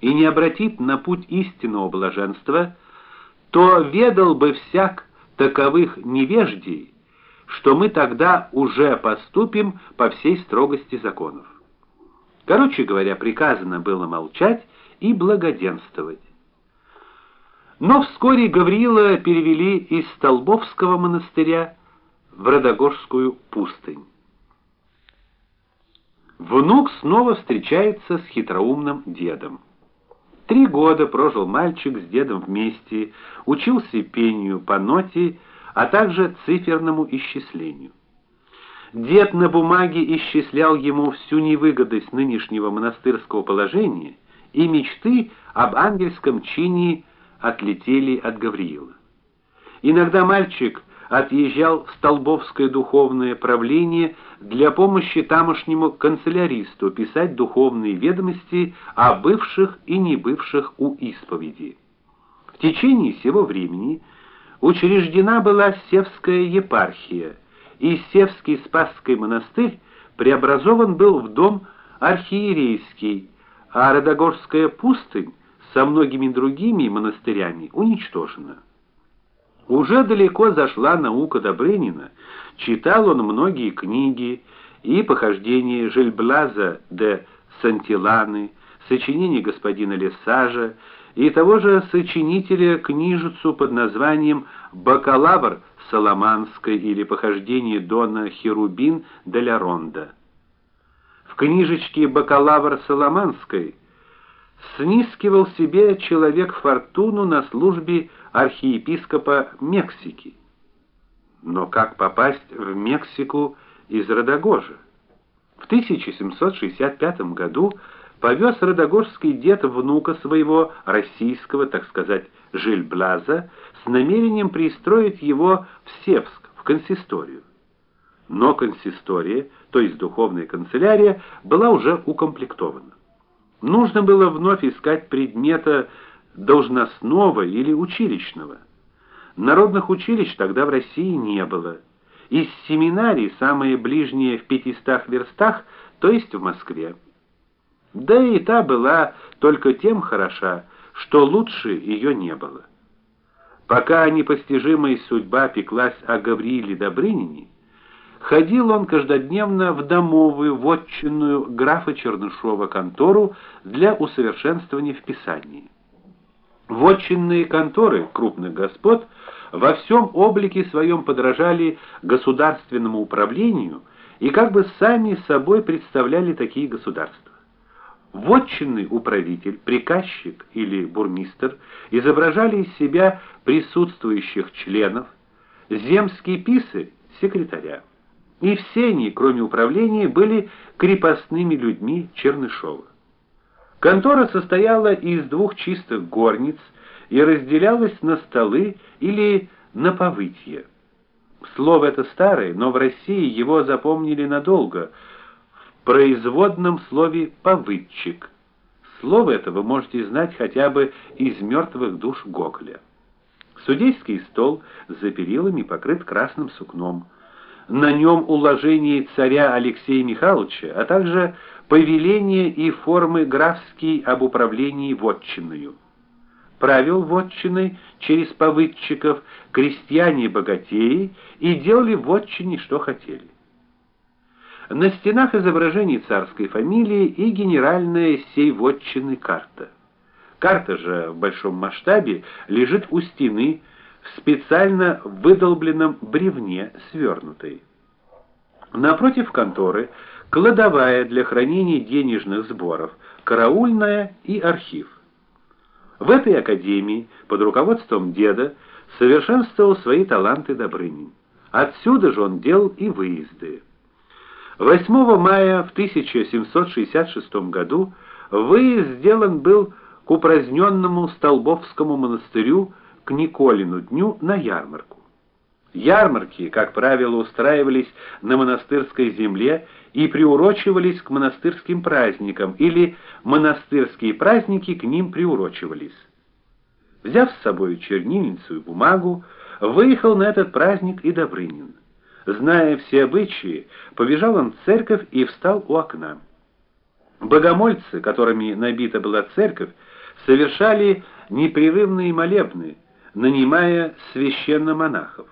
и не обратит на путь истинного блаженства, то ведал бы всяк таковых невеждей, что мы тогда уже поступим по всей строгости законов. Короче говоря, приказано было молчать и благоденствовать. Но вскоре Гавриила перевели из Столбовского монастыря в Родогорскую пустынь. Внук снова встречается с хитроумным дедом. Три года прожил мальчик с дедом вместе, учился пению по ноте, а также циферному исчислению. Дед на бумаге исчислял ему всю невыгодность нынешнего монастырского положения, и мечты об ангельском чине отлетели от Гавриила. Иногда мальчик отъезжал в Столбовское духовное правление для помощи тамошнему канцеляристу писать духовные ведомости о бывших и не бывших у исповеди. В течение всего времени учреждена была Севская епархия, и Севский Спасский монастырь преобразован был в дом архиерейский, а Родогорская пустынь со многими другими монастырями уничтожена. Уже далеко зашла наука Добрынина, читал он многие книги и похождения Жильблаза де Сантиланы, сочинения господина Лесажа и того же сочинителя книжицу под названием Бакалавр Соломанской или похождения Дона Херубин де ля Ронда. В книжечке Бакалавр Соломанской снискивал себе человек фортуну на службе архиепископа Мексики. Но как попасть в Мексику из Родогожа? В 1765 году повез родогорский дед внука своего российского, так сказать, Жильблаза с намерением пристроить его в Севск, в консисторию. Но консистория, то есть духовная канцелярия, была уже укомплектована. Нужно было вновь искать предмета должностного или училищного. Народных училищ тогда в России не было. Из семинарий самые ближние в 500 верстах, то есть в Москве. Да и та была только тем хороша, что лучше ее не было. Пока непостижимая судьба пеклась о Гаврииле Добрынине, ходил он каждодневно в домовую вотчинную графа Чернышова контору для усовершенствования в писании. Вотчинные конторы крупных господ во всем облике своем подражали государственному управлению и как бы сами собой представляли такие государства. Вотчинный управитель, приказчик или бурмистр изображали из себя присутствующих членов, земский писарь секретаря. И все они, кроме управления, были крепостными людьми Чернышова. Контора состояла из двух чистых горниц и разделялась на столы или на повытье. Слово это старое, но в России его запомнили надолго. В производном слове повытчик. Слово это вы можете знать хотя бы из мертвых душ Гоголя. Судейский стол за перилами покрыт красным сукном на нем уложение царя Алексея Михайловича, а также повеления и формы графские об управлении вотчиною. Правил вотчиной через повыдчиков крестьяне и богатеи и делали в вотчине что хотели. На стенах изображений царской фамилии и генеральная сей вотчины карта. Карта же в большом масштабе лежит у стены в специально выдолбленном бревне свернутой. Напротив конторы кладовая для хранения денежных сборов, караульная и архив. В этой академии под руководством деда совершенствовал свои таланты Добрынин. Отсюда же он делал и выезды. 8 мая в 1766 году выезд сделан был к упраздненному Столбовскому монастырю к Николину дню на ярмарку. Ярмарки, как правило, устраивались на монастырской земле и приурочивались к монастырским праздникам, или монастырские праздники к ним приурочивались. Взяв с собой чернильницу и бумагу, выехал на этот праздник и Добрынин. Зная все обычаи, побежал он в церковь и встал у окна. Богомольцы, которыми набита была церковь, совершали непрерывные молебны, нанимая священномонахов.